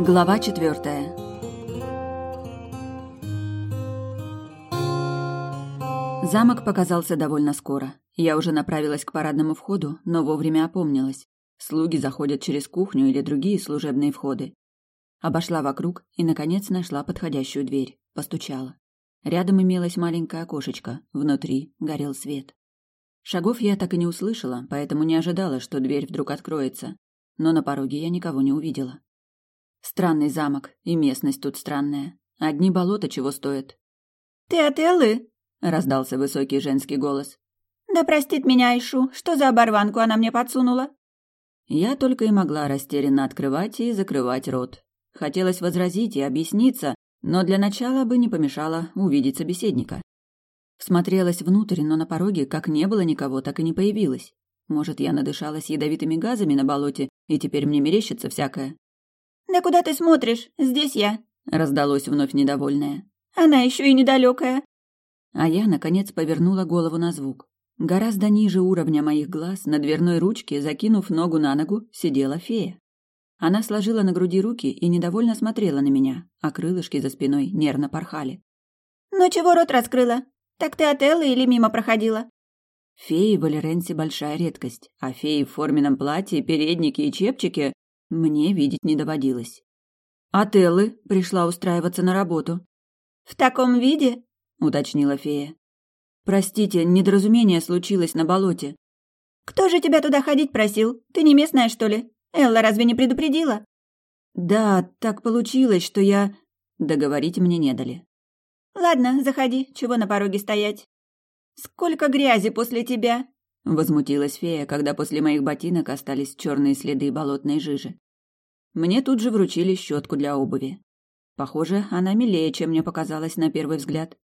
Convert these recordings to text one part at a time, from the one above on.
Глава четвертая. Замок показался довольно скоро. Я уже направилась к парадному входу, но вовремя опомнилась. Слуги заходят через кухню или другие служебные входы. Обошла вокруг и, наконец, нашла подходящую дверь. Постучала. Рядом имелось маленькое окошечко, внутри горел свет. Шагов я так и не услышала, поэтому не ожидала, что дверь вдруг откроется. Но на пороге я никого не увидела. Странный замок, и местность тут странная. Одни болота чего стоят. «Ты от Эллы?» — раздался высокий женский голос. «Да простит меня Айшу, что за оборванку она мне подсунула?» Я только и могла растерянно открывать и закрывать рот. Хотелось возразить и объясниться, но для начала бы не помешало увидеть собеседника. Смотрелась внутрь, но на пороге как не было никого, так и не появилось. Может, я надышалась ядовитыми газами на болоте, и теперь мне мерещится всякое. «Да куда ты смотришь? Здесь я!» — раздалось вновь недовольное. «Она еще и недалекая!» А я, наконец, повернула голову на звук. Гораздо ниже уровня моих глаз, на дверной ручке, закинув ногу на ногу, сидела фея. Она сложила на груди руки и недовольно смотрела на меня, а крылышки за спиной нервно порхали. «Ну чего рот раскрыла? Так ты от Эллы или мимо проходила?» Феи в Валеренсе большая редкость, а феи в форменном платье, переднике и чепчике мне видеть не доводилось. От Эллы пришла устраиваться на работу. «В таком виде?» — уточнила фея. «Простите, недоразумение случилось на болоте». «Кто же тебя туда ходить просил? Ты не местная, что ли? Элла разве не предупредила?» «Да, так получилось, что я...» Договорить мне не дали. «Ладно, заходи, чего на пороге стоять?» «Сколько грязи после тебя!» Возмутилась фея, когда после моих ботинок остались черные следы болотной жижи. Мне тут же вручили щетку для обуви. Похоже, она милее, чем мне показалось на первый взгляд.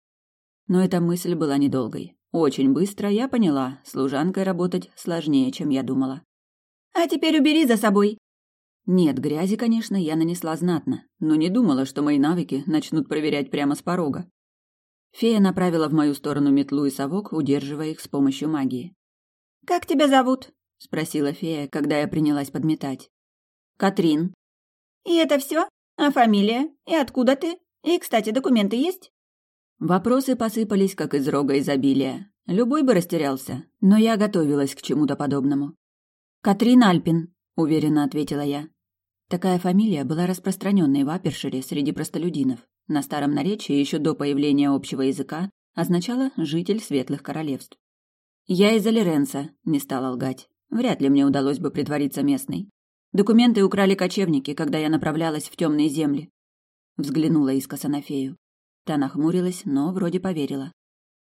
Но эта мысль была недолгой. Очень быстро я поняла, служанкой работать сложнее, чем я думала. «А теперь убери за собой!» Нет, грязи, конечно, я нанесла знатно, но не думала, что мои навыки начнут проверять прямо с порога. Фея направила в мою сторону метлу и совок, удерживая их с помощью магии. «Как тебя зовут?» — спросила фея, когда я принялась подметать. «Катрин». «И это все? А фамилия? И откуда ты? И, кстати, документы есть?» Вопросы посыпались, как из рога изобилия. Любой бы растерялся, но я готовилась к чему-то подобному. «Катрин Альпин», — уверенно ответила я. Такая фамилия была распространенной в Апершире среди простолюдинов. На старом наречии еще до появления общего языка означала «житель светлых королевств». «Я из Алиренса», — не стала лгать. Вряд ли мне удалось бы притвориться местной. Документы украли кочевники, когда я направлялась в темные земли. Взглянула искоса на фею. Та нахмурилась, но вроде поверила.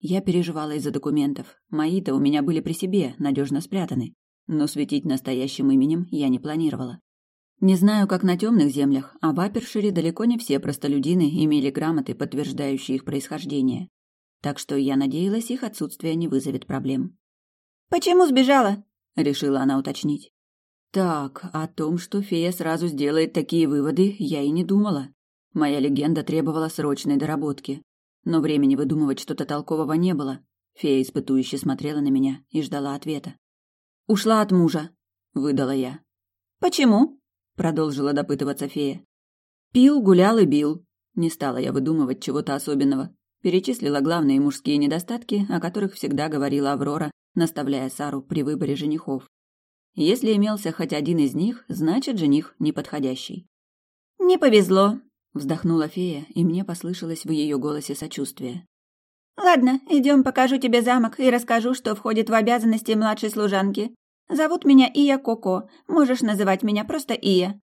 Я переживала из-за документов. Мои-то у меня были при себе, надежно спрятаны. Но светить настоящим именем я не планировала. Не знаю, как на темных землях, а в Апершире далеко не все простолюдины имели грамоты, подтверждающие их происхождение так что я надеялась, их отсутствие не вызовет проблем. «Почему сбежала?» — решила она уточнить. Так, о том, что фея сразу сделает такие выводы, я и не думала. Моя легенда требовала срочной доработки. Но времени выдумывать что-то толкового не было. Фея испытующе смотрела на меня и ждала ответа. «Ушла от мужа», — выдала я. «Почему?» — продолжила допытываться фея. «Пил, гулял и бил». Не стала я выдумывать чего-то особенного. Перечислила главные мужские недостатки, о которых всегда говорила Аврора, наставляя Сару при выборе женихов. Если имелся хоть один из них, значит, жених неподходящий. «Не повезло», — вздохнула фея, и мне послышалось в ее голосе сочувствие. «Ладно, идем, покажу тебе замок и расскажу, что входит в обязанности младшей служанки. Зовут меня Ия Коко, можешь называть меня просто Ия».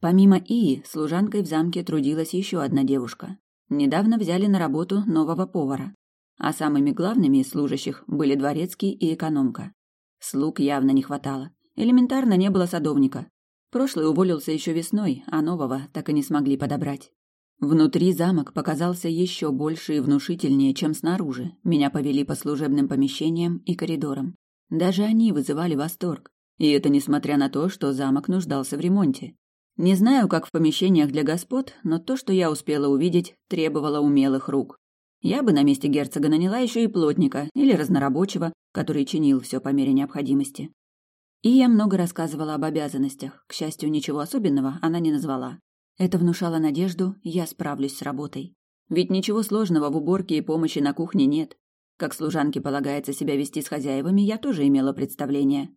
Помимо Ии, служанкой в замке трудилась еще одна девушка. Недавно взяли на работу нового повара. А самыми главными из служащих были дворецкий и экономка. Слуг явно не хватало. Элементарно не было садовника. Прошлый уволился еще весной, а нового так и не смогли подобрать. Внутри замок показался еще больше и внушительнее, чем снаружи. Меня повели по служебным помещениям и коридорам. Даже они вызывали восторг. И это несмотря на то, что замок нуждался в ремонте. Не знаю, как в помещениях для господ, но то, что я успела увидеть, требовало умелых рук. Я бы на месте герцога наняла еще и плотника или разнорабочего, который чинил все по мере необходимости. И я много рассказывала об обязанностях. К счастью, ничего особенного она не назвала. Это внушало надежду, я справлюсь с работой. Ведь ничего сложного в уборке и помощи на кухне нет. Как служанке полагается себя вести с хозяевами, я тоже имела представление.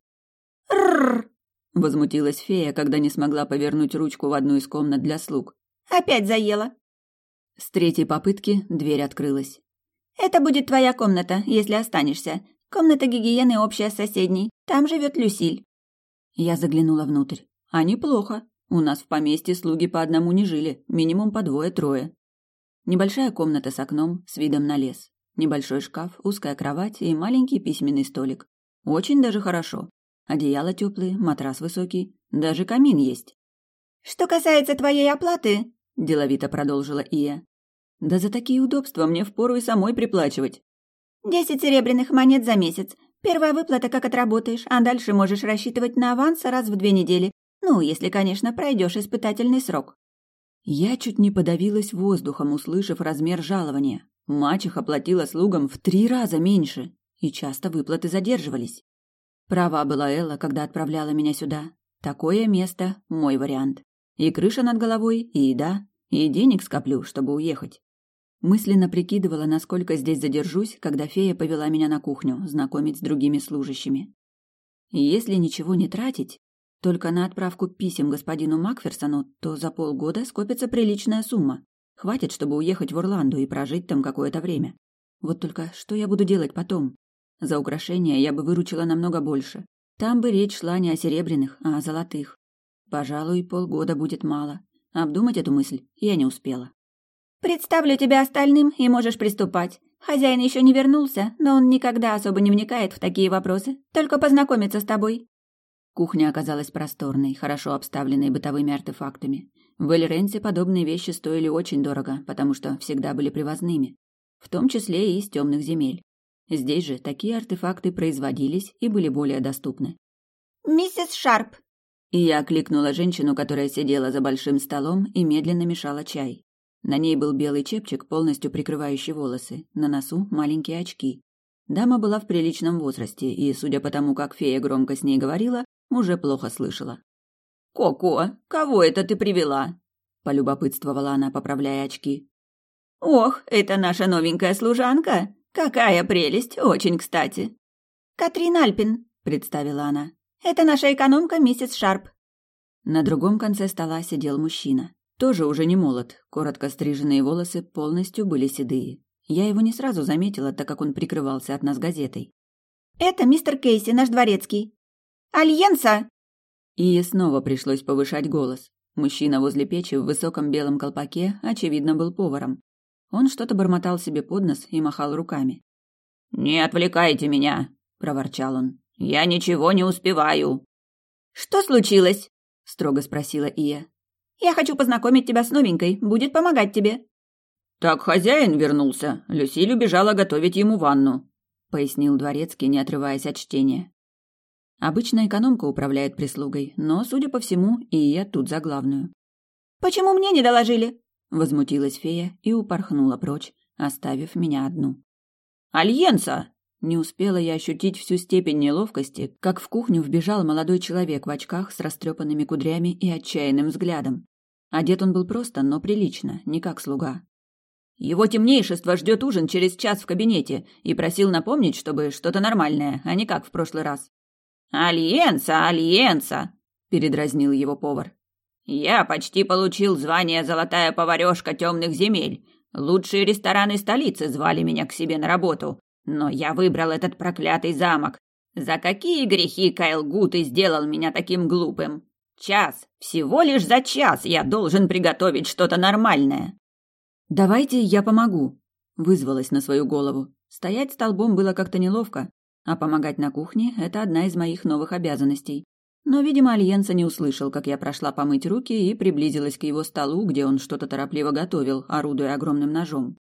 «Рррр!» — возмутилась фея, когда не смогла повернуть ручку в одну из комнат для слуг. «Опять заела!» С третьей попытки дверь открылась. «Это будет твоя комната, если останешься. Комната гигиены общая с соседней. Там живет Люсиль». Я заглянула внутрь. А неплохо. У нас в поместье слуги по одному не жили, минимум по двое-трое. Небольшая комната с окном, с видом на лес. Небольшой шкаф, узкая кровать и маленький письменный столик. Очень даже хорошо. Одеяло теплые, матрас высокий, даже камин есть. «Что касается твоей оплаты», — деловито продолжила Ия. «Да за такие удобства мне впору и самой приплачивать». «Десять серебряных монет за месяц. Первая выплата, как отработаешь, а дальше можешь рассчитывать на аванс раз в две недели. Ну, если, конечно, пройдешь испытательный срок». Я чуть не подавилась воздухом, услышав размер жалования. Мачеха платила слугам в три раза меньше, и часто выплаты задерживались. Права была Элла, когда отправляла меня сюда. Такое место – мой вариант. И крыша над головой, и еда, и денег скоплю, чтобы уехать. Мысленно прикидывала, насколько здесь задержусь, когда фея повела меня на кухню, знакомить с другими служащими. если ничего не тратить, только на отправку писем господину Макферсону, то за полгода скопится приличная сумма. Хватит, чтобы уехать в Орланду и прожить там какое-то время. Вот только что я буду делать потом? За украшения я бы выручила намного больше. Там бы речь шла не о серебряных, а о золотых. Пожалуй, полгода будет мало. Обдумать эту мысль я не успела. «Представлю тебя остальным, и можешь приступать. Хозяин еще не вернулся, но он никогда особо не вникает в такие вопросы, только познакомиться с тобой». Кухня оказалась просторной, хорошо обставленной бытовыми артефактами. В Эльренсе подобные вещи стоили очень дорого, потому что всегда были привозными, в том числе и из темных земель. Здесь же такие артефакты производились и были более доступны. «Миссис Шарп!» И я окликнула женщину, которая сидела за большим столом и медленно мешала чай. На ней был белый чепчик, полностью прикрывающий волосы, на носу маленькие очки. Дама была в приличном возрасте, и, судя по тому, как фея громко с ней говорила, уже плохо слышала. «Коко, кого это ты привела?» – полюбопытствовала она, поправляя очки. «Ох, это наша новенькая служанка! Какая прелесть, очень кстати!» «Катрин Альпин», – представила она. «Это наша экономка миссис Шарп». На другом конце стола сидел мужчина. Тоже уже не молод, коротко стриженные волосы полностью были седые. Я его не сразу заметила, так как он прикрывался от нас газетой. «Это мистер Кейси, наш дворецкий». «Альенса!» И снова пришлось повышать голос. Мужчина возле печи в высоком белом колпаке, очевидно, был поваром. Он что-то бормотал себе под нос и махал руками. «Не отвлекайте меня!» – проворчал он. «Я ничего не успеваю!» «Что случилось?» – строго спросила Ия. «Я хочу познакомить тебя с новенькой, будет помогать тебе». «Так хозяин вернулся. Люсиль убежала готовить ему ванну», – пояснил дворецкий, не отрываясь от чтения. Обычно экономка управляет прислугой, но, судя по всему, и я тут за главную. «Почему мне не доложили?» — возмутилась фея и упорхнула прочь, оставив меня одну. «Альенса!» Не успела я ощутить всю степень неловкости, как в кухню вбежал молодой человек в очках с растрепанными кудрями и отчаянным взглядом. Одет он был просто, но прилично, не как слуга. «Его темнейшество ждет ужин через час в кабинете и просил напомнить, чтобы что-то нормальное, а не как в прошлый раз». «Альенса, Альенса!» – передразнил его повар. «Я почти получил звание «Золотая поварешка темных земель». Лучшие рестораны столицы звали меня к себе на работу, но я выбрал этот проклятый замок. За какие грехи Кайл Гуты сделал меня таким глупым? Час, всего лишь за час я должен приготовить что-то нормальное». «Давайте я помогу», – вызвалась на свою голову. Стоять столбом было как-то неловко, а помогать на кухне – это одна из моих новых обязанностей. Но, видимо, Альенса не услышал, как я прошла помыть руки и приблизилась к его столу, где он что-то торопливо готовил, орудуя огромным ножом.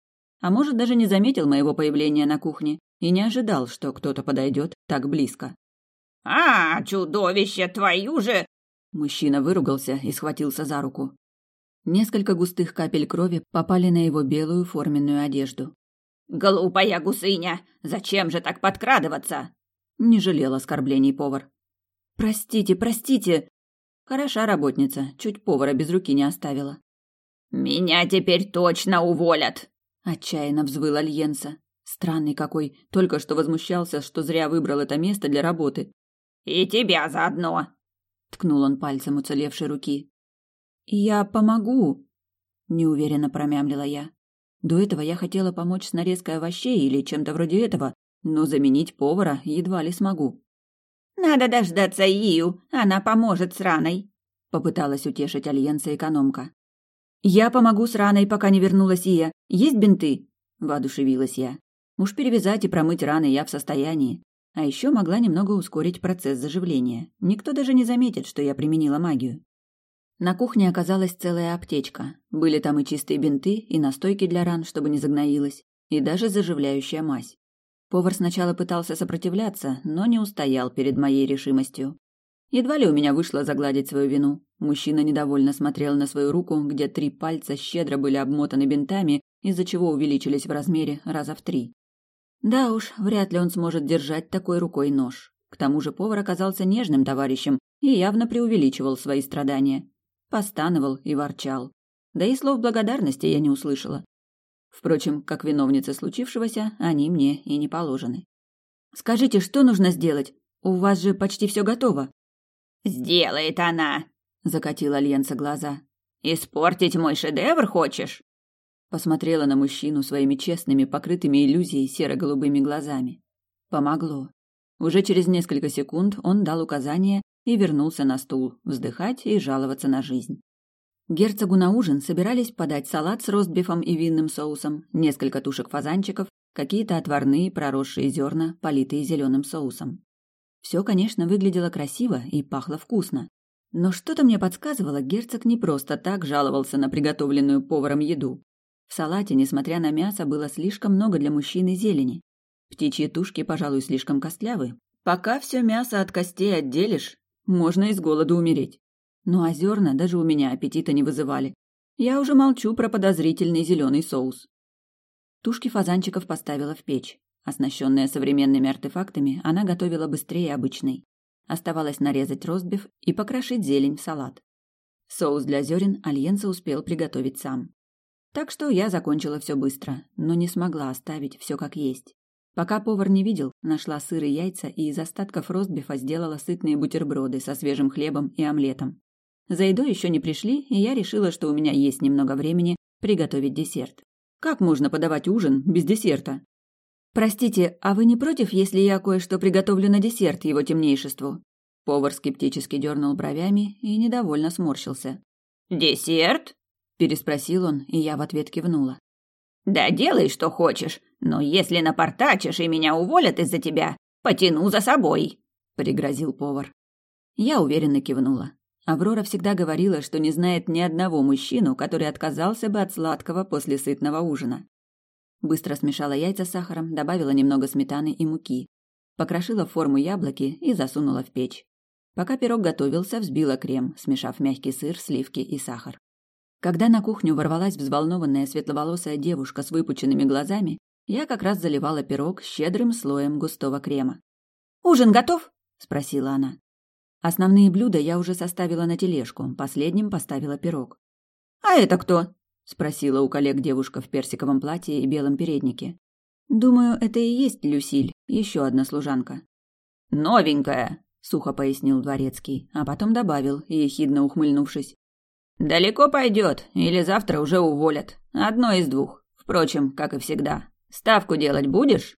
А может, даже не заметил моего появления на кухне и не ожидал, что кто-то подойдет так близко. «А, чудовище, твою же!» Мужчина выругался и схватился за руку. Несколько густых капель крови попали на его белую форменную одежду. «Глупая гусыня! Зачем же так подкрадываться?» Не жалел оскорблений повар. «Простите, простите!» Хороша работница, чуть повара без руки не оставила. «Меня теперь точно уволят!» — отчаянно взвыл Альенса. Странный какой, только что возмущался, что зря выбрал это место для работы. «И тебя заодно!» — ткнул он пальцем уцелевшей руки. «Я помогу!» — неуверенно промямлила я. До этого я хотела помочь с нарезкой овощей или чем-то вроде этого, но заменить повара едва ли смогу. «Надо дождаться Ию, она поможет с раной», — попыталась утешить Альенса экономка. «Я помогу с раной, пока не вернулась Ия. Есть бинты?» — воодушевилась я. Уж перевязать и промыть раны я в состоянии. А еще могла немного ускорить процесс заживления. Никто даже не заметит, что я применила магию. На кухне оказалась целая аптечка. Были там и чистые бинты, и настойки для ран, чтобы не загноилось, и даже заживляющая мазь. Повар сначала пытался сопротивляться, но не устоял перед моей решимостью. Едва ли у меня вышло загладить свою вину. Мужчина недовольно смотрел на свою руку, где три пальца щедро были обмотаны бинтами, из-за чего увеличились в размере раза в три. Да уж, вряд ли он сможет держать такой рукой нож. К тому же повар оказался нежным товарищем и явно преувеличивал свои страдания. Постановал и ворчал. Да и слов благодарности я не услышала. Впрочем, как виновница случившегося, они мне и не положены. «Скажите, что нужно сделать? У вас же почти все готово». «Сделает она!» — закатил Альянса глаза. «Испортить мой шедевр хочешь?» Посмотрела на мужчину своими честными, покрытыми иллюзией серо-голубыми глазами. Помогло. Уже через несколько секунд он дал указание и вернулся на стул, вздыхать и жаловаться на жизнь. Герцогу на ужин собирались подать салат с ростбифом и винным соусом, несколько тушек фазанчиков, какие-то отварные проросшие зерна, политые зеленым соусом. Все, конечно, выглядело красиво и пахло вкусно. Но что-то мне подсказывало, герцог не просто так жаловался на приготовленную поваром еду. В салате, несмотря на мясо, было слишком много для мужчины зелени. Птичьи тушки, пожалуй, слишком костлявы. Пока все мясо от костей отделишь, можно из голода умереть. Ну а зерна даже у меня аппетита не вызывали. Я уже молчу про подозрительный зеленый соус. Тушки фазанчиков поставила в печь. Оснащенная современными артефактами, она готовила быстрее обычной. Оставалось нарезать ростбиф и покрошить зелень в салат. Соус для зерен Альенса успел приготовить сам. Так что я закончила все быстро, но не смогла оставить все как есть. Пока повар не видел, нашла сыр и яйца и из остатков ростбифа сделала сытные бутерброды со свежим хлебом и омлетом. За едой еще не пришли, и я решила, что у меня есть немного времени приготовить десерт. Как можно подавать ужин без десерта? «Простите, а вы не против, если я кое-что приготовлю на десерт его темнейшеству?» Повар скептически дернул бровями и недовольно сморщился. «Десерт?» переспросил он, и я в ответ кивнула. Да делай, что хочешь, но если напортачишь и меня уволят из-за тебя, потяну за собой, пригрозил повар. Я уверенно кивнула. Аврора всегда говорила, что не знает ни одного мужчину, который отказался бы от сладкого после сытного ужина. Быстро смешала яйца с сахаром, добавила немного сметаны и муки. Покрошила в форму яблоки и засунула в печь. Пока пирог готовился, взбила крем, смешав мягкий сыр, сливки и сахар. Когда на кухню ворвалась взволнованная светловолосая девушка с выпученными глазами, я как раз заливала пирог щедрым слоем густого крема. «Ужин готов?» – спросила она. Основные блюда я уже составила на тележку, последним поставила пирог. «А это кто?» – спросила у коллег девушка в персиковом платье и белом переднике. «Думаю, это и есть Люсиль, еще одна служанка». «Новенькая», – сухо пояснил дворецкий, а потом добавил, ехидно ухмыльнувшись. Далеко пойдет, или завтра уже уволят. Одно из двух. Впрочем, как и всегда. Ставку делать будешь?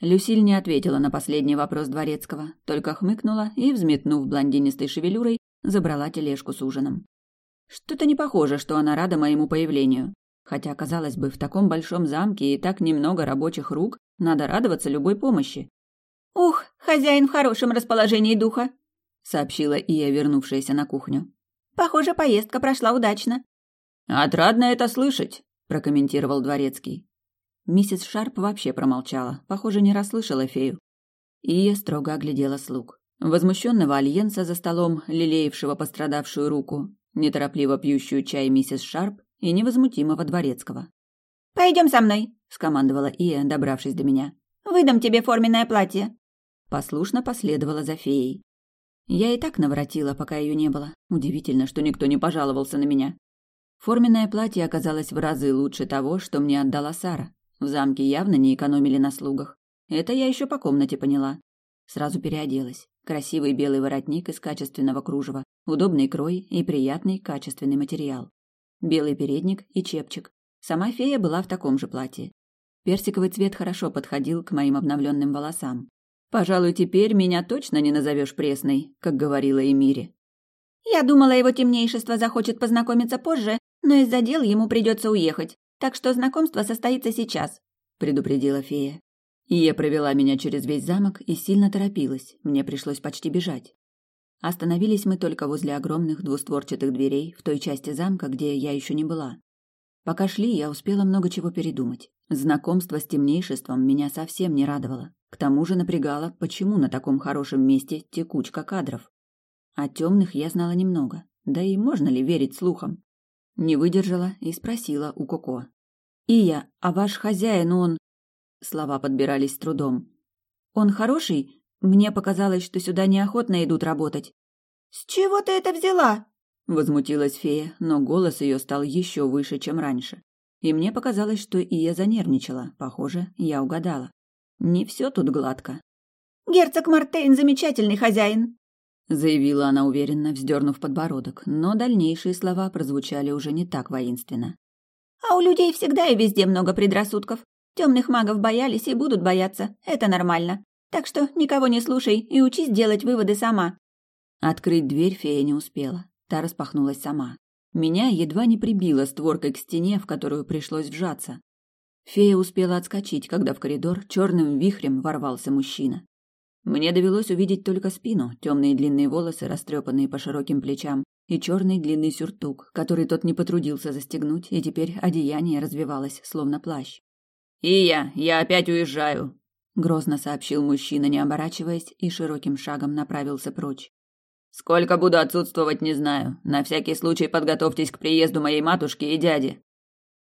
Люсиль не ответила на последний вопрос дворецкого, только хмыкнула и, взметнув блондинистой шевелюрой, забрала тележку с ужином. Что-то не похоже, что она рада моему появлению. Хотя, казалось бы, в таком большом замке и так немного рабочих рук, надо радоваться любой помощи. «Ух, хозяин в хорошем расположении духа», — сообщила Ия, вернувшаяся на кухню. Похоже, поездка прошла удачно. Отрадно это слышать, прокомментировал дворецкий. Миссис Шарп вообще промолчала, похоже, не расслышала фею. И я строго оглядела слуг. Возмущенного альенса за столом, лелеявшего пострадавшую руку, неторопливо пьющую чай миссис Шарп и невозмутимого дворецкого. «Пойдем со мной», — скомандовала Ия, добравшись до меня. «Выдам тебе форменное платье». Послушно последовала за феей. Я и так наворотила, пока ее не было. Удивительно, что никто не пожаловался на меня. Форменное платье оказалось в разы лучше того, что мне отдала Сара. В замке явно не экономили на слугах. Это я еще по комнате поняла. Сразу переоделась. Красивый белый воротник из качественного кружева, удобный крой и приятный качественный материал. Белый передник и чепчик. Сама фея была в таком же платье. Персиковый цвет хорошо подходил к моим обновленным волосам. Пожалуй, теперь меня точно не назовешь пресной, как говорила Эмире. Я думала, его темнейшество захочет познакомиться позже, но из-за дел ему придется уехать, так что знакомство состоится сейчас», — предупредила фея. Ия провела меня через весь замок и сильно торопилась, мне пришлось почти бежать. Остановились мы только возле огромных двустворчатых дверей в той части замка, где я еще не была. Пока шли, я успела много чего передумать. Знакомство с темнейшеством меня совсем не радовало. К тому же напрягало, почему на таком хорошем месте текучка кадров. О темных я знала немного, да и можно ли верить слухам? Не выдержала и спросила у Коко. «Ия, а ваш хозяин, он...» Слова подбирались с трудом. «Он хороший? Мне показалось, что сюда неохотно идут работать». «С чего ты это взяла?» Возмутилась фея, но голос ее стал еще выше, чем раньше. И мне показалось, что Ия занервничала. Похоже, я угадала. Не все тут гладко. «Герцог Мартейн замечательный хозяин», заявила она уверенно, вздернув подбородок, но дальнейшие слова прозвучали уже не так воинственно. А у людей всегда и везде много предрассудков. Темных магов боялись и будут бояться. Это нормально. Так что никого не слушай и учись делать выводы сама. Открыть дверь фея не успела. Та распахнулась сама. Меня едва не прибило створкой к стене, в которую пришлось вжаться. Фея успела отскочить, когда в коридор черным вихрем ворвался мужчина. Мне довелось увидеть только спину, темные длинные волосы, растрепанные по широким плечам, и черный длинный сюртук, который тот не потрудился застегнуть, и теперь одеяние развивалось, словно плащ. «Ия, я опять уезжаю!» — грозно сообщил мужчина, не оборачиваясь, и широким шагом направился прочь. «Сколько буду отсутствовать, не знаю. На всякий случай подготовьтесь к приезду моей матушки и дяди».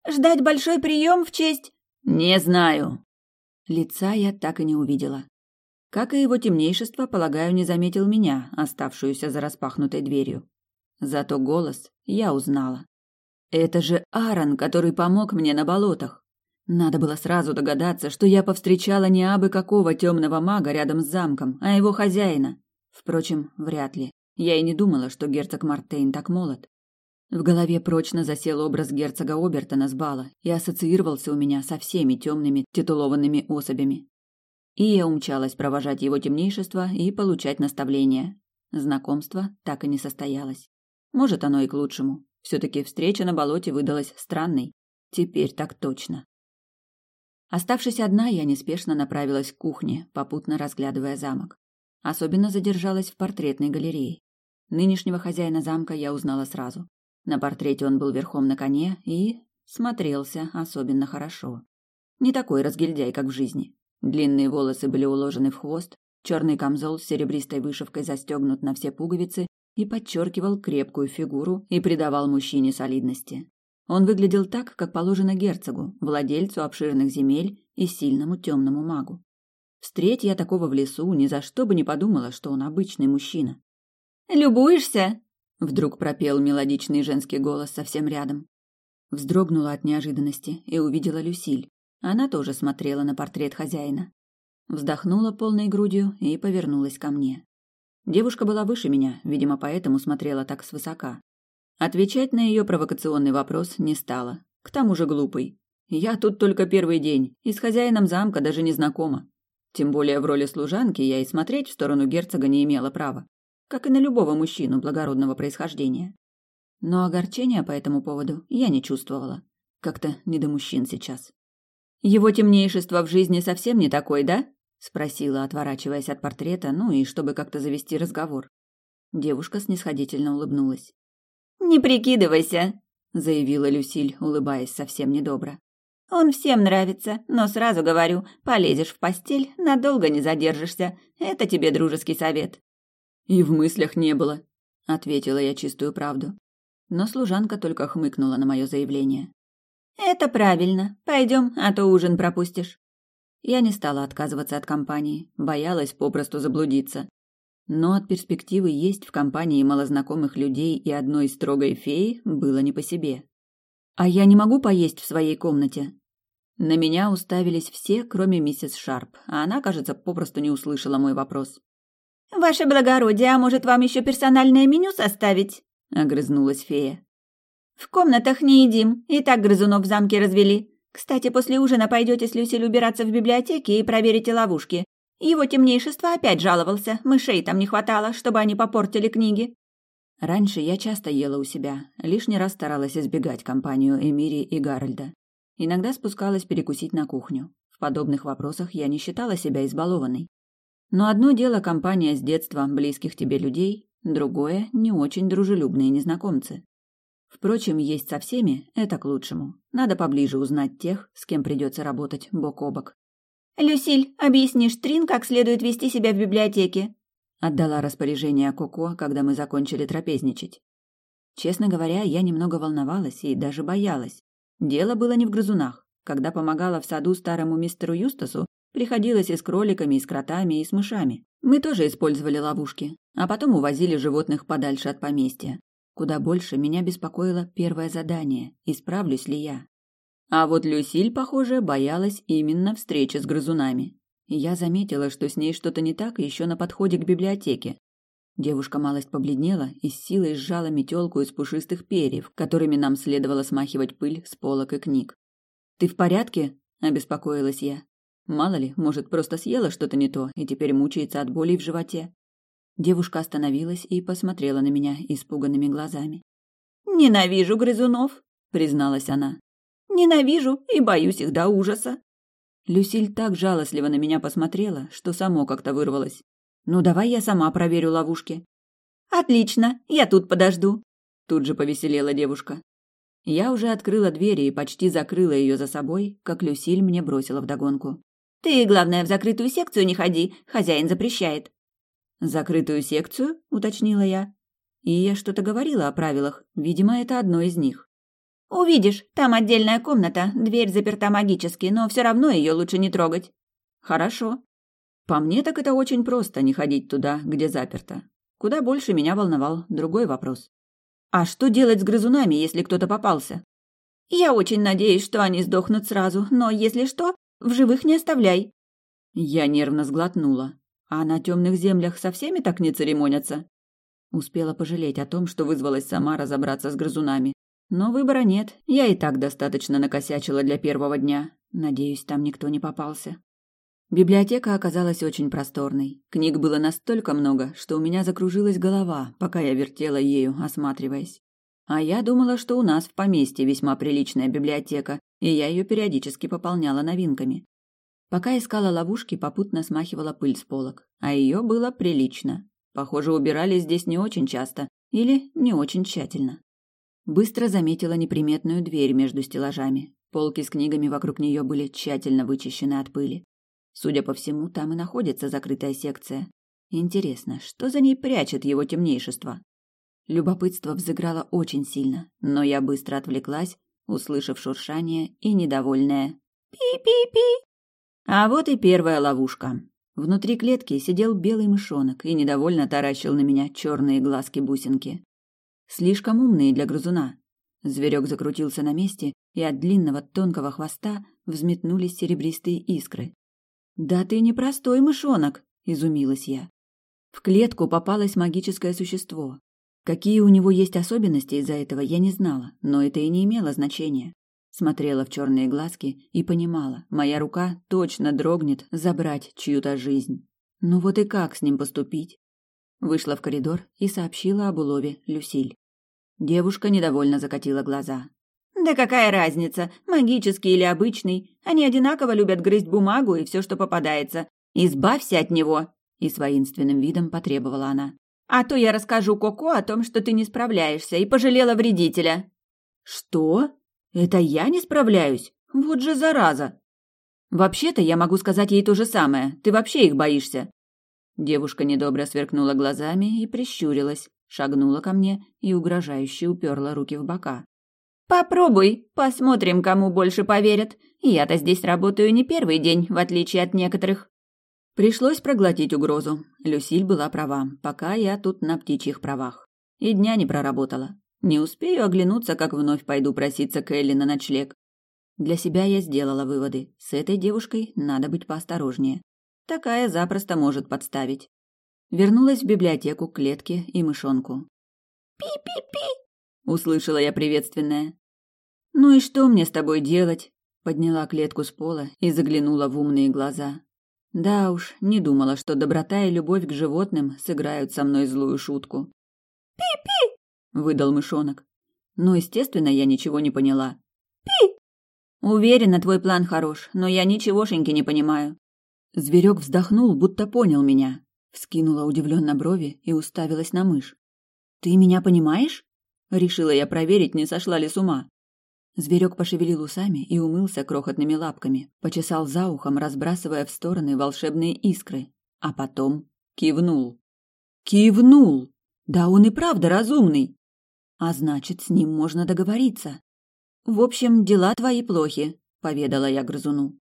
«Ждать большой прием в честь...» «Не знаю». Лица я так и не увидела. Как и его темнейшество, полагаю, не заметил меня, оставшуюся за распахнутой дверью. Зато голос я узнала. Это же Аарон, который помог мне на болотах. Надо было сразу догадаться, что я повстречала не абы какого темного мага рядом с замком, а его хозяина. Впрочем, вряд ли. Я и не думала, что герцог Мартейн так молод. В голове прочно засел образ герцога Обертона с бала и ассоциировался у меня со всеми темными титулованными особями. И я умчалась провожать его темнейшество и получать наставления. Знакомство так и не состоялось. Может, оно и к лучшему. Все-таки встреча на болоте выдалась странной. Теперь так точно. Оставшись одна, я неспешно направилась к кухне, попутно разглядывая замок. Особенно задержалась в портретной галерее. Нынешнего хозяина замка я узнала сразу. На портрете он был верхом на коне и смотрелся особенно хорошо. Не такой разгильдяй, как в жизни. Длинные волосы были уложены в хвост, черный камзол с серебристой вышивкой застегнут на все пуговицы и подчеркивал крепкую фигуру и придавал мужчине солидности. Он выглядел так, как положено герцогу, владельцу обширных земель и сильному темному магу. Встреть я такого в лесу, ни за что бы не подумала, что он обычный мужчина. «Любуешься?» — вдруг пропел мелодичный женский голос совсем рядом. Вздрогнула от неожиданности и увидела Люсиль. Она тоже смотрела на портрет хозяина. Вздохнула полной грудью и повернулась ко мне. Девушка была выше меня, видимо, поэтому смотрела так свысока. Отвечать на ее провокационный вопрос не стала. К тому же глупый. Я тут только первый день, и с хозяином замка даже не знакома. Тем более в роли служанки я и смотреть в сторону герцога не имела права. Как и на любого мужчину благородного происхождения. Но огорчения по этому поводу я не чувствовала. Как-то не до мужчин сейчас. Его темнейшество в жизни совсем не такой, да? спросила, отворачиваясь от портрета, ну и чтобы как-то завести разговор. Девушка снисходительно улыбнулась. Не прикидывайся, заявила Люсиль, улыбаясь совсем недобро. Он всем нравится, но сразу говорю, полезешь в постель, надолго не задержишься. Это тебе дружеский совет. И в мыслях не было, ответила я чистую правду. Но служанка только хмыкнула на мое заявление. Это правильно. Пойдем, а то ужин пропустишь. Я не стала отказываться от компании, боялась попросту заблудиться. Но от перспективы есть в компании малознакомых людей и одной строгой феи было не по себе. «А я не могу поесть в своей комнате?» На меня уставились все, кроме миссис Шарп, а она, кажется, попросту не услышала мой вопрос. «Ваше благородие, а может, вам еще персональное меню составить?» — огрызнулась фея. «В комнатах не едим, и так грызунов в замке развели. Кстати, после ужина пойдете с Люсиль убираться в библиотеке и проверите ловушки. Его темнейшество опять жаловался, мышей там не хватало, чтобы они попортили книги». Раньше я часто ела у себя, лишний раз старалась избегать компанию Эмири и Гарольда. Иногда спускалась перекусить на кухню. В подобных вопросах я не считала себя избалованной. Но одно дело компания с детства близких тебе людей, другое – не очень дружелюбные незнакомцы. Впрочем, есть со всеми – это к лучшему. Надо поближе узнать тех, с кем придется работать бок о бок. «Люсиль, объяснишь Трин, как следует вести себя в библиотеке?» Отдала распоряжение Коко, когда мы закончили трапезничать. Честно говоря, я немного волновалась и даже боялась. Дело было не в грызунах. Когда помогала в саду старому мистеру Юстасу, приходилось и с кроликами, и с кротами, и с мышами. Мы тоже использовали ловушки, а потом увозили животных подальше от поместья. Куда больше меня беспокоило первое задание – исправлюсь ли я. А вот Люсиль, похоже, боялась именно встречи с грызунами. Я заметила, что с ней что-то не так еще на подходе к библиотеке. Девушка малость побледнела и с силой сжала метелку из пушистых перьев, которыми нам следовало смахивать пыль с полок и книг. «Ты в порядке?» – обеспокоилась я. Мало ли, может, просто съела что-то не то и теперь мучается от боли в животе. Девушка остановилась и посмотрела на меня испуганными глазами. «Ненавижу грызунов», — призналась она. «Ненавижу и боюсь их до ужаса». Люсиль так жалостливо на меня посмотрела, что само как-то вырвалось. «Ну, давай я сама проверю ловушки». «Отлично, я тут подожду», — тут же повеселела девушка. Я уже открыла дверь и почти закрыла ее за собой, как Люсиль мне бросила вдогонку. «Ты, главное, в закрытую секцию не ходи, хозяин запрещает». «Закрытую секцию?» – уточнила я. И я что-то говорила о правилах. Видимо, это одно из них. «Увидишь, там отдельная комната, дверь заперта магически, но все равно ее лучше не трогать». «Хорошо. По мне так это очень просто, не ходить туда, где заперто. Куда больше меня волновал другой вопрос. А что делать с грызунами, если кто-то попался? Я очень надеюсь, что они сдохнут сразу, но если что, в живых не оставляй. Я нервно сглотнула. А на темных землях со всеми так не церемонятся? Успела пожалеть о том, что вызвалась сама разобраться с грызунами. Но выбора нет, я и так достаточно накосячила для первого дня. Надеюсь, там никто не попался. Библиотека оказалась очень просторной. Книг было настолько много, что у меня закружилась голова, пока я вертела ею, осматриваясь. А я думала, что у нас в поместье весьма приличная библиотека, и я ее периодически пополняла новинками. Пока искала ловушки, попутно смахивала пыль с полок. А ее было прилично. Похоже, убирали здесь не очень часто или не очень тщательно. Быстро заметила неприметную дверь между стеллажами. Полки с книгами вокруг нее были тщательно вычищены от пыли. Судя по всему, там и находится закрытая секция. Интересно, что за ней прячет его темнейшество? Любопытство взыграло очень сильно, но я быстро отвлеклась, услышав шуршание и недовольное «пи-пи-пи». А вот и первая ловушка. Внутри клетки сидел белый мышонок и недовольно таращил на меня черные глазки-бусинки. Слишком умные для грызуна. Зверек закрутился на месте, и от длинного тонкого хвоста взметнулись серебристые искры. «Да ты не простой мышонок!» – изумилась я. В клетку попалось магическое существо. Какие у него есть особенности из-за этого, я не знала, но это и не имело значения смотрела в черные глазки и понимала, моя рука точно дрогнет забрать чью-то жизнь. Ну вот и как с ним поступить? Вышла в коридор и сообщила об улове Люсиль. Девушка недовольно закатила глаза. «Да какая разница, магический или обычный? Они одинаково любят грызть бумагу и все, что попадается. Избавься от него!» И с воинственным видом потребовала она. «А то я расскажу Коко о том, что ты не справляешься, и пожалела вредителя». «Что?» Это я не справляюсь? Вот же зараза. Вообще-то я могу сказать ей то же самое. Ты вообще их боишься? Девушка недобро сверкнула глазами и прищурилась, шагнула ко мне и угрожающе уперла руки в бока. Попробуй, посмотрим, кому больше поверят. Я-то здесь работаю не первый день, в отличие от некоторых. Пришлось проглотить угрозу. Люсиль была права, пока я тут на птичьих правах. И дня не проработала. Не успею оглянуться, как вновь пойду проситься к Элли на ночлег. Для себя я сделала выводы. С этой девушкой надо быть поосторожнее. Такая запросто может подставить. Вернулась в библиотеку к клетке и мышонку. «Пи-пи-пи!» — услышала я приветственное. «Ну и что мне с тобой делать?» Подняла клетку с пола и заглянула в умные глаза. Да уж, не думала, что доброта и любовь к животным сыграют со мной злую шутку. «Пи-пи!» — выдал мышонок. Но, естественно, я ничего не поняла. «Пи!» «Уверена, твой план хорош, но я ничегошеньки не понимаю». Зверек вздохнул, будто понял меня. Вскинула удивленно брови и уставилась на мышь. «Ты меня понимаешь?» Решила я проверить, не сошла ли с ума. Зверек пошевелил усами и умылся крохотными лапками, почесал за ухом, разбрасывая в стороны волшебные искры, а потом кивнул. Кивнул! Да он и правда разумный! А значит, с ним можно договориться. В общем, дела твои плохи, поведала я грызуну.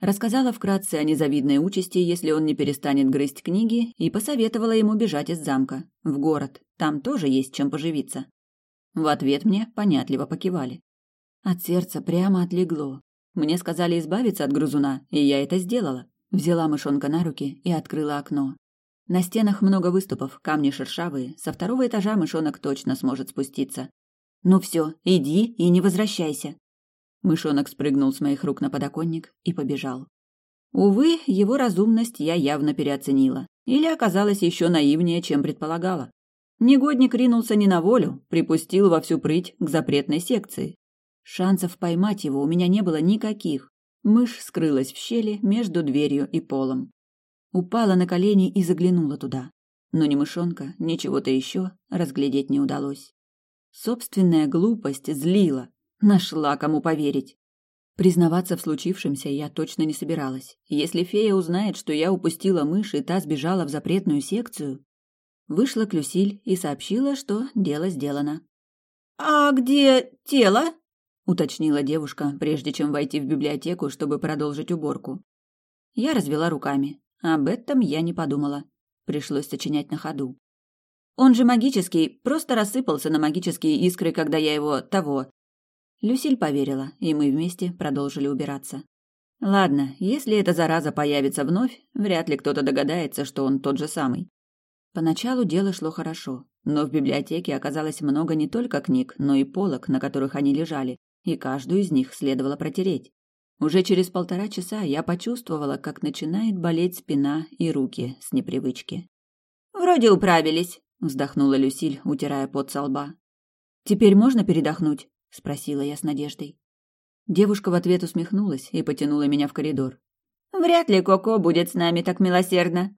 Рассказала вкратце о незавидной участи, если он не перестанет грызть книги, и посоветовала ему бежать из замка, в город. Там тоже есть чем поживиться. В ответ мне понятливо покивали. От сердца прямо отлегло. Мне сказали избавиться от грызуна, и я это сделала. Взяла мышонка на руки и открыла окно. На стенах много выступов, камни шершавые, со второго этажа мышонок точно сможет спуститься. «Ну все, иди и не возвращайся». Мышонок спрыгнул с моих рук на подоконник и побежал. Увы, его разумность я явно переоценила. Или оказалась еще наивнее, чем предполагала. Негодник ринулся не на волю, припустил во всю прыть к запретной секции. Шансов поймать его у меня не было никаких. Мышь скрылась в щели между дверью и полом. Упала на колени и заглянула туда. Но ни мышонка, ни чего-то еще разглядеть не удалось. Собственная глупость злила. Нашла кому поверить. Признаваться в случившемся я точно не собиралась. Если фея узнает, что я упустила мышь, и та сбежала в запретную секцию... Вышла к Люсиль и сообщила, что дело сделано. «А где тело?» — уточнила девушка, прежде чем войти в библиотеку, чтобы продолжить уборку. Я развела руками. Об этом я не подумала. Пришлось сочинять на ходу. Он же магический, просто рассыпался на магические искры, когда я его того. Люсиль поверила, и мы вместе продолжили убираться. Ладно, если эта зараза появится вновь, вряд ли кто-то догадается, что он тот же самый. Поначалу дело шло хорошо, но в библиотеке оказалось много не только книг, но и полок, на которых они лежали, и каждую из них следовало протереть. Уже через полтора часа я почувствовала, как начинает болеть спина и руки с непривычки. «Вроде управились», — вздохнула Люсиль, утирая пот со лба. «Теперь можно передохнуть?» — спросила я с надеждой. Девушка в ответ усмехнулась и потянула меня в коридор. «Вряд ли Коко будет с нами так милосердно».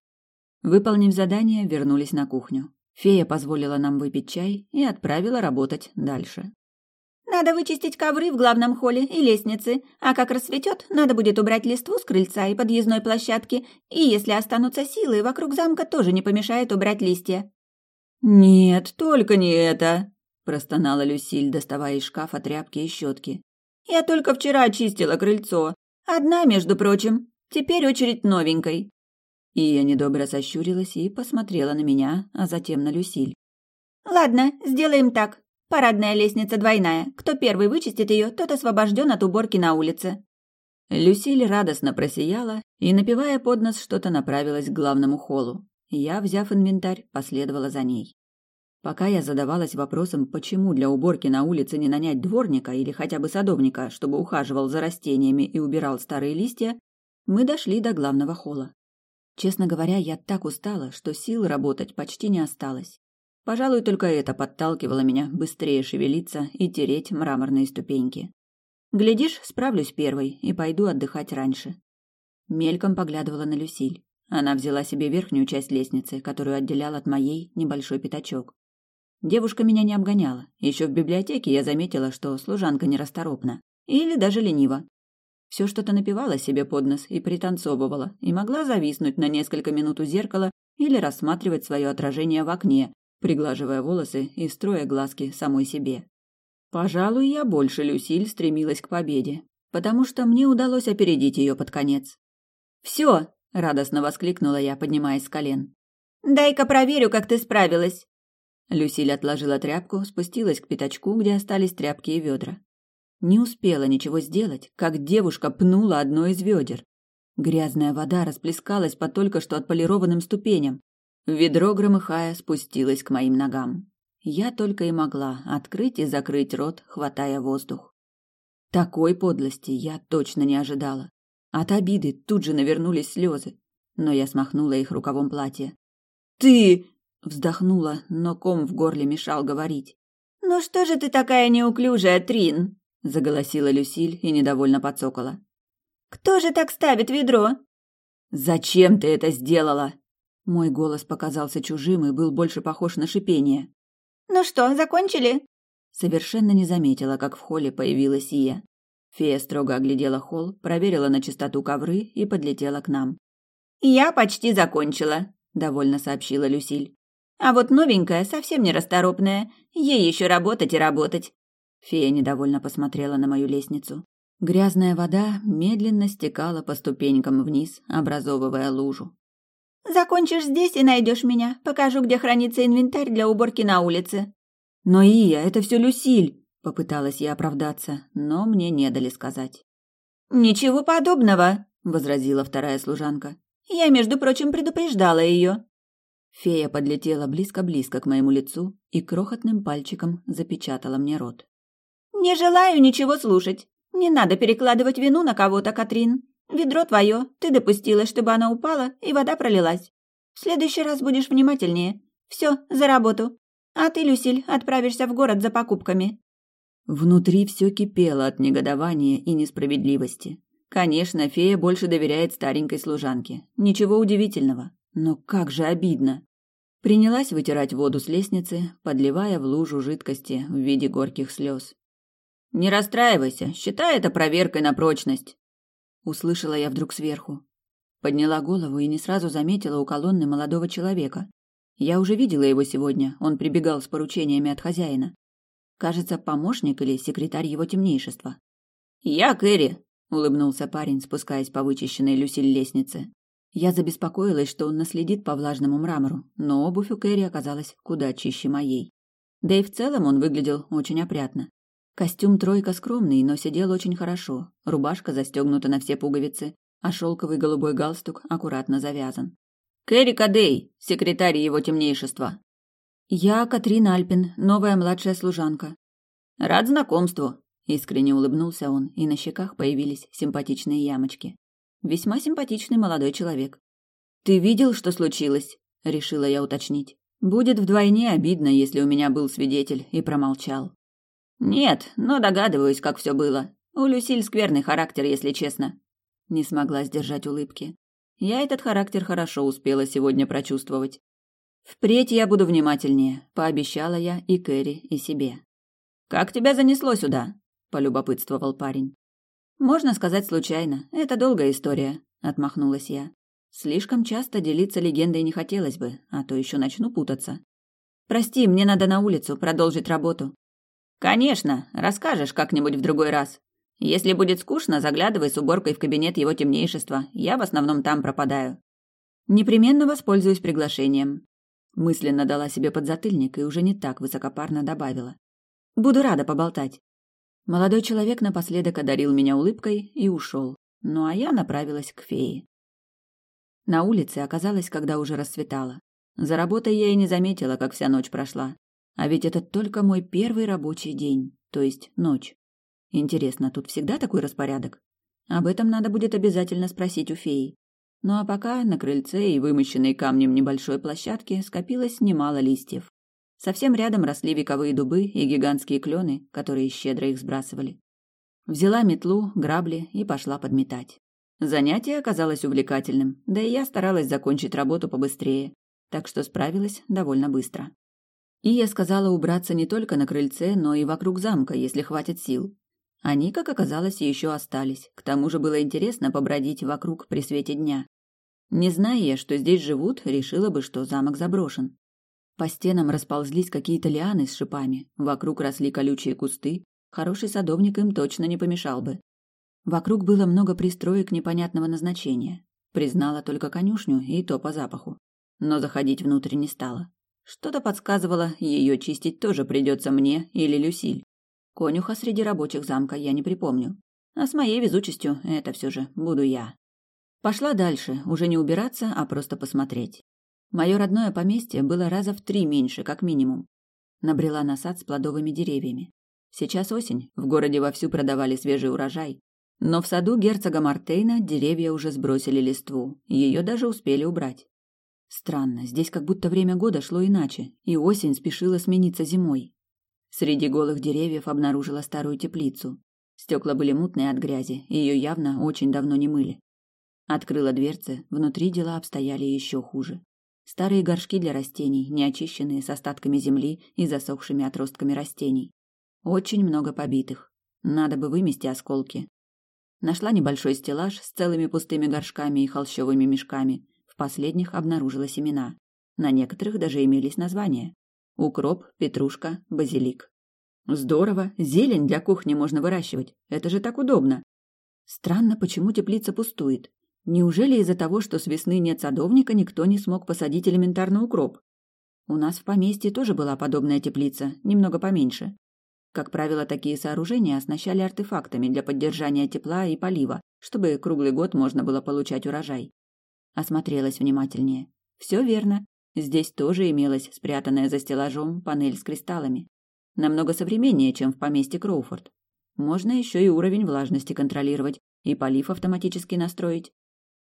Выполнив задание, вернулись на кухню. Фея позволила нам выпить чай и отправила работать дальше. Надо вычистить ковры в главном холле и лестнице, а как рассветет, надо будет убрать листву с крыльца и подъездной площадки, и если останутся силы, вокруг замка тоже не помешает убрать листья». «Нет, только не это!» – простонала Люсиль, доставая из шкафа тряпки и щетки. «Я только вчера очистила крыльцо. Одна, между прочим. Теперь очередь новенькой». И я недобро сощурилась и посмотрела на меня, а затем на Люсиль. «Ладно, сделаем так. Парадная лестница двойная. Кто первый вычистит ее, тот освобожден от уборки на улице. Люсиль радостно просияла и, напивая под нос, что-то направилась к главному холлу. Я, взяв инвентарь, последовала за ней. Пока я задавалась вопросом, почему для уборки на улице не нанять дворника или хотя бы садовника, чтобы ухаживал за растениями и убирал старые листья, мы дошли до главного холла. Честно говоря, я так устала, что сил работать почти не осталось. Пожалуй, только это подталкивало меня быстрее шевелиться и тереть мраморные ступеньки. Глядишь, справлюсь первой и пойду отдыхать раньше. Мельком поглядывала на Люсиль. Она взяла себе верхнюю часть лестницы, которую отделял от моей небольшой пятачок. Девушка меня не обгоняла. Еще в библиотеке я заметила, что служанка нерасторопна. Или даже ленива. Все что-то напевала себе под нос и пританцовывала, и могла зависнуть на несколько минут у зеркала или рассматривать свое отражение в окне, приглаживая волосы и строя глазки самой себе. Пожалуй, я больше Люсиль стремилась к победе, потому что мне удалось опередить ее под конец. «Все!» — радостно воскликнула я, поднимаясь с колен. «Дай-ка проверю, как ты справилась!» Люсиль отложила тряпку, спустилась к пятачку, где остались тряпки и ведра. Не успела ничего сделать, как девушка пнула одно из ведер. Грязная вода расплескалась по только что отполированным ступеням. Ведро, громыхая, спустилось к моим ногам. Я только и могла открыть и закрыть рот, хватая воздух. Такой подлости я точно не ожидала. От обиды тут же навернулись слезы, но я смахнула их рукавом платья. «Ты!» — вздохнула, но ком в горле мешал говорить. «Ну что же ты такая неуклюжая, Трин?» — заголосила Люсиль и недовольно подсокола. «Кто же так ставит ведро?» «Зачем ты это сделала?» Мой голос показался чужим и был больше похож на шипение. «Ну что, закончили?» Совершенно не заметила, как в холле появилась Ия. Фея строго оглядела холл, проверила на чистоту ковры и подлетела к нам. «Я почти закончила», — довольно сообщила Люсиль. «А вот новенькая совсем не расторопная. Ей еще работать и работать». Фея недовольно посмотрела на мою лестницу. Грязная вода медленно стекала по ступенькам вниз, образовывая лужу. «Закончишь здесь и найдешь меня. Покажу, где хранится инвентарь для уборки на улице». «Но, Ия, это все Люсиль!» — попыталась я оправдаться, но мне не дали сказать. «Ничего подобного!» — возразила вторая служанка. «Я, между прочим, предупреждала ее». Фея подлетела близко-близко к моему лицу и крохотным пальчиком запечатала мне рот. «Не желаю ничего слушать. Не надо перекладывать вину на кого-то, Катрин. Ведро твое, ты допустила, чтобы оно упало, и вода пролилась. В следующий раз будешь внимательнее. Все, за работу. А ты, Люсиль, отправишься в город за покупками». Внутри все кипело от негодования и несправедливости. Конечно, фея больше доверяет старенькой служанке. Ничего удивительного. Но как же обидно. Принялась вытирать воду с лестницы, подливая в лужу жидкости в виде горьких слез. Не расстраивайся, считай это проверкой на прочность. Услышала я вдруг сверху. Подняла голову и не сразу заметила у колонны молодого человека. Я уже видела его сегодня, он прибегал с поручениями от хозяина. Кажется, помощник или секретарь его темнейшества. «Я Кэрри», — улыбнулся парень, спускаясь по вычищенной Люсиль лестнице. Я забеспокоилась, что он наследит по влажному мрамору, но обувь у Кэрри оказалась куда чище моей. Да и в целом он выглядел очень опрятно. Костюм тройка скромный, но сидел очень хорошо. Рубашка застегнута на все пуговицы, а шелковый голубой галстук аккуратно завязан. «Кэрри Кадей, секретарь его темнейшества». «Я Катрин Альпин, новая младшая служанка». «Рад знакомству», — искренне улыбнулся он, и на щеках появились симпатичные ямочки. Весьма симпатичный молодой человек. «Ты видел, что случилось?» — решила я уточнить. «Будет вдвойне обидно, если у меня был свидетель и промолчал». Нет, но догадываюсь, как все было. У Люсиль скверный характер, если честно. Не смогла сдержать улыбки. Я этот характер хорошо успела сегодня прочувствовать. Впредь я буду внимательнее, пообещала я и Кэрри, и себе. Как тебя занесло сюда? полюбопытствовал парень. Можно сказать случайно. Это долгая история, отмахнулась я. Слишком часто делиться легендой не хотелось бы, а то еще начну путаться. Прости, мне надо на улицу продолжить работу. Конечно, расскажешь как-нибудь в другой раз. Если будет скучно, заглядывай с уборкой в кабинет его темнейшества. Я в основном там пропадаю. Непременно воспользуюсь приглашением. Мысленно дала себе подзатыльник и уже не так высокопарно добавила. Буду рада поболтать. Молодой человек напоследок одарил меня улыбкой и ушел. Ну а я направилась к фее. На улице оказалось, когда уже расцветало. За работой я и не заметила, как вся ночь прошла. А ведь это только мой первый рабочий день, то есть ночь. Интересно, тут всегда такой распорядок? Об этом надо будет обязательно спросить у феи. Ну а пока на крыльце и вымощенной камнем небольшой площадке скопилось немало листьев. Совсем рядом росли вековые дубы и гигантские клены, которые щедро их сбрасывали. Взяла метлу, грабли и пошла подметать. Занятие оказалось увлекательным, да и я старалась закончить работу побыстрее, так что справилась довольно быстро. И я сказала убраться не только на крыльце, но и вокруг замка, если хватит сил. Они, как оказалось, еще остались. К тому же было интересно побродить вокруг при свете дня. Не зная я, что здесь живут, решила бы, что замок заброшен. По стенам расползлись какие-то лианы с шипами, вокруг росли колючие кусты, хороший садовник им точно не помешал бы. Вокруг было много пристроек непонятного назначения. Признала только конюшню, и то по запаху. Но заходить внутрь не стала. Что-то подсказывало, ее чистить тоже придется мне или Люсиль. Конюха среди рабочих замка я не припомню. А с моей везучестью это все же буду я. Пошла дальше, уже не убираться, а просто посмотреть. Мое родное поместье было раза в три меньше, как минимум. Набрела на сад с плодовыми деревьями. Сейчас осень, в городе вовсю продавали свежий урожай. Но в саду герцога Мартейна деревья уже сбросили листву, ее даже успели убрать. Странно, здесь как будто время года шло иначе, и осень спешила смениться зимой. Среди голых деревьев обнаружила старую теплицу. Стекла были мутные от грязи, ее явно очень давно не мыли. Открыла дверцы, внутри дела обстояли еще хуже. Старые горшки для растений, неочищенные с остатками земли и засохшими отростками растений. Очень много побитых. Надо бы вымести осколки. Нашла небольшой стеллаж с целыми пустыми горшками и холщовыми мешками. В последних обнаружила семена. На некоторых даже имелись названия. Укроп, петрушка, базилик. Здорово, зелень для кухни можно выращивать. Это же так удобно. Странно, почему теплица пустует. Неужели из-за того, что с весны нет садовника, никто не смог посадить элементарный укроп? У нас в поместье тоже была подобная теплица, немного поменьше. Как правило, такие сооружения оснащали артефактами для поддержания тепла и полива, чтобы круглый год можно было получать урожай. Осмотрелась внимательнее. Все верно. Здесь тоже имелась спрятанная за стеллажом панель с кристаллами. Намного современнее, чем в поместье Кроуфорд. Можно еще и уровень влажности контролировать, и полив автоматически настроить.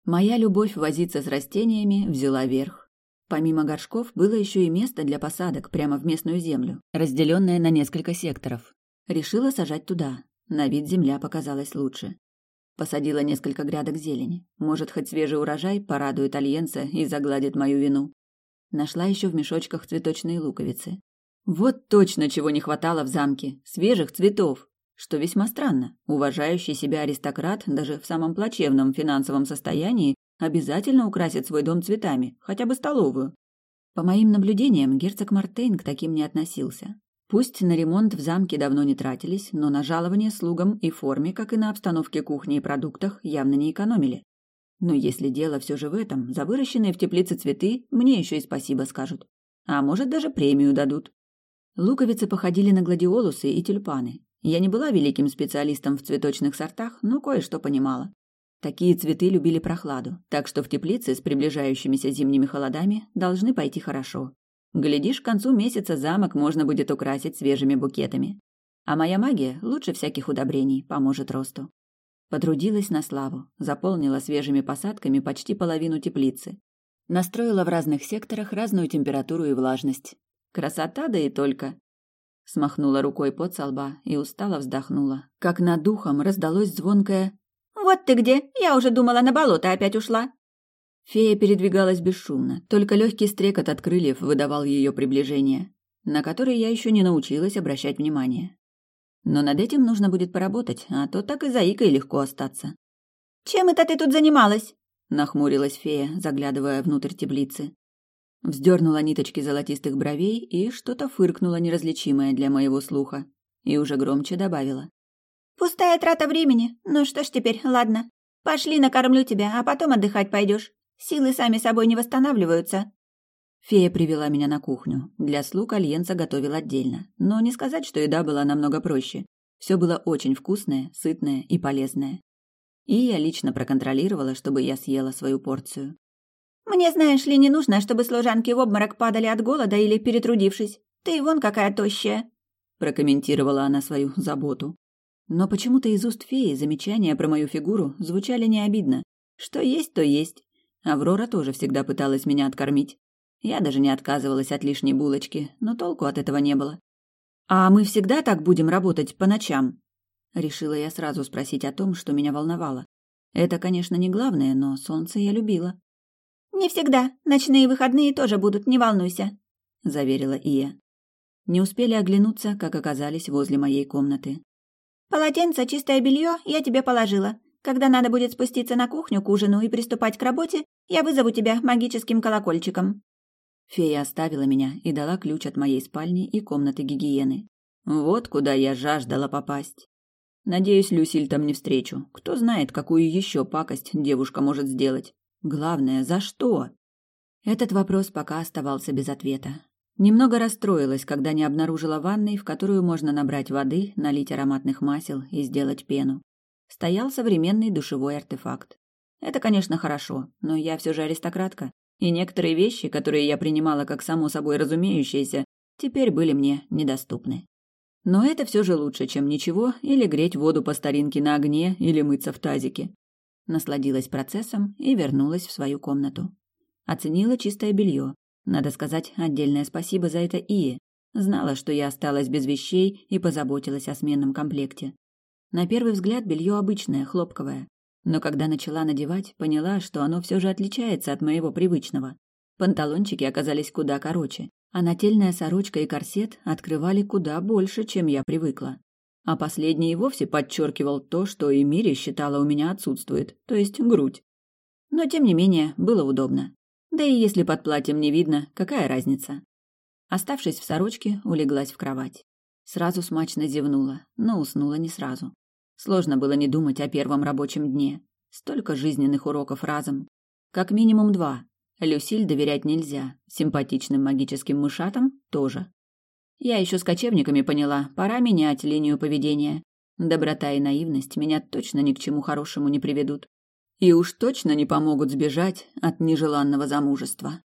Моя любовь возиться с растениями взяла верх. Помимо горшков было еще и место для посадок прямо в местную землю, разделенное на несколько секторов. Решила сажать туда. На вид земля показалась лучше. Посадила несколько грядок зелени. Может, хоть свежий урожай порадует альенца и загладит мою вину. Нашла еще в мешочках цветочные луковицы. Вот точно чего не хватало в замке. Свежих цветов. Что весьма странно. Уважающий себя аристократ даже в самом плачевном финансовом состоянии обязательно украсит свой дом цветами, хотя бы столовую. По моим наблюдениям, герцог Мартейн к таким не относился. Пусть на ремонт в замке давно не тратились, но на жалование слугам и форме, как и на обстановке кухни и продуктах, явно не экономили. Но если дело все же в этом, за выращенные в теплице цветы мне еще и спасибо скажут. А может, даже премию дадут. Луковицы походили на гладиолусы и тюльпаны, я не была великим специалистом в цветочных сортах, но кое-что понимала. Такие цветы любили прохладу, так что в теплице с приближающимися зимними холодами должны пойти хорошо. Глядишь, к концу месяца замок можно будет украсить свежими букетами. А моя магия лучше всяких удобрений поможет росту. Потрудилась на славу, заполнила свежими посадками почти половину теплицы. Настроила в разных секторах разную температуру и влажность. Красота да и только. Смахнула рукой под лба и устало вздохнула. Как над духом раздалось звонкое «Вот ты где! Я уже думала, на болото опять ушла!» Фея передвигалась бесшумно, только легкий стрекот от крыльев выдавал ее приближение, на которое я еще не научилась обращать внимание. Но над этим нужно будет поработать, а то так и заикой легко остаться. «Чем это ты тут занималась?» — нахмурилась фея, заглядывая внутрь теплицы. Вздернула ниточки золотистых бровей и что-то фыркнула неразличимое для моего слуха. И уже громче добавила. «Пустая трата времени. Ну что ж теперь, ладно. Пошли, накормлю тебя, а потом отдыхать пойдешь. Силы сами собой не восстанавливаются». Фея привела меня на кухню. Для слуг Альенца готовил отдельно. Но не сказать, что еда была намного проще. Все было очень вкусное, сытное и полезное. И я лично проконтролировала, чтобы я съела свою порцию. «Мне, знаешь ли, не нужно, чтобы служанки в обморок падали от голода или перетрудившись. Ты вон какая тощая», — прокомментировала она свою заботу. Но почему-то из уст феи замечания про мою фигуру звучали не обидно. Что есть, то есть. Аврора тоже всегда пыталась меня откормить. Я даже не отказывалась от лишней булочки, но толку от этого не было. «А мы всегда так будем работать по ночам?» Решила я сразу спросить о том, что меня волновало. Это, конечно, не главное, но солнце я любила. «Не всегда. Ночные выходные тоже будут, не волнуйся», — заверила Ия. Не успели оглянуться, как оказались возле моей комнаты. «Полотенце, чистое белье я тебе положила. Когда надо будет спуститься на кухню к ужину и приступать к работе, я вызову тебя магическим колокольчиком». Фея оставила меня и дала ключ от моей спальни и комнаты гигиены. Вот куда я жаждала попасть. Надеюсь, Люсиль там не встречу. Кто знает, какую еще пакость девушка может сделать. Главное, за что? Этот вопрос пока оставался без ответа. Немного расстроилась, когда не обнаружила ванной, в которую можно набрать воды, налить ароматных масел и сделать пену. Стоял современный душевой артефакт. Это, конечно, хорошо, но я все же аристократка, и некоторые вещи, которые я принимала как само собой разумеющиеся, теперь были мне недоступны. Но это все же лучше, чем ничего, или греть воду по старинке на огне, или мыться в тазике. Насладилась процессом и вернулась в свою комнату. Оценила чистое белье. Надо сказать отдельное спасибо за это Ие. Знала, что я осталась без вещей и позаботилась о сменном комплекте. На первый взгляд белье обычное, хлопковое. Но когда начала надевать, поняла, что оно все же отличается от моего привычного. Панталончики оказались куда короче, а нательная сорочка и корсет открывали куда больше, чем я привыкла. А последний и вовсе подчеркивал то, что и Мире считала у меня отсутствует, то есть грудь. Но, тем не менее, было удобно. Да и если под платьем не видно, какая разница? Оставшись в сорочке, улеглась в кровать. Сразу смачно зевнула, но уснула не сразу. Сложно было не думать о первом рабочем дне. Столько жизненных уроков разом. Как минимум два. Люсиль доверять нельзя, симпатичным магическим мышатам тоже. Я еще с кочевниками поняла, пора менять линию поведения. Доброта и наивность меня точно ни к чему хорошему не приведут. И уж точно не помогут сбежать от нежеланного замужества.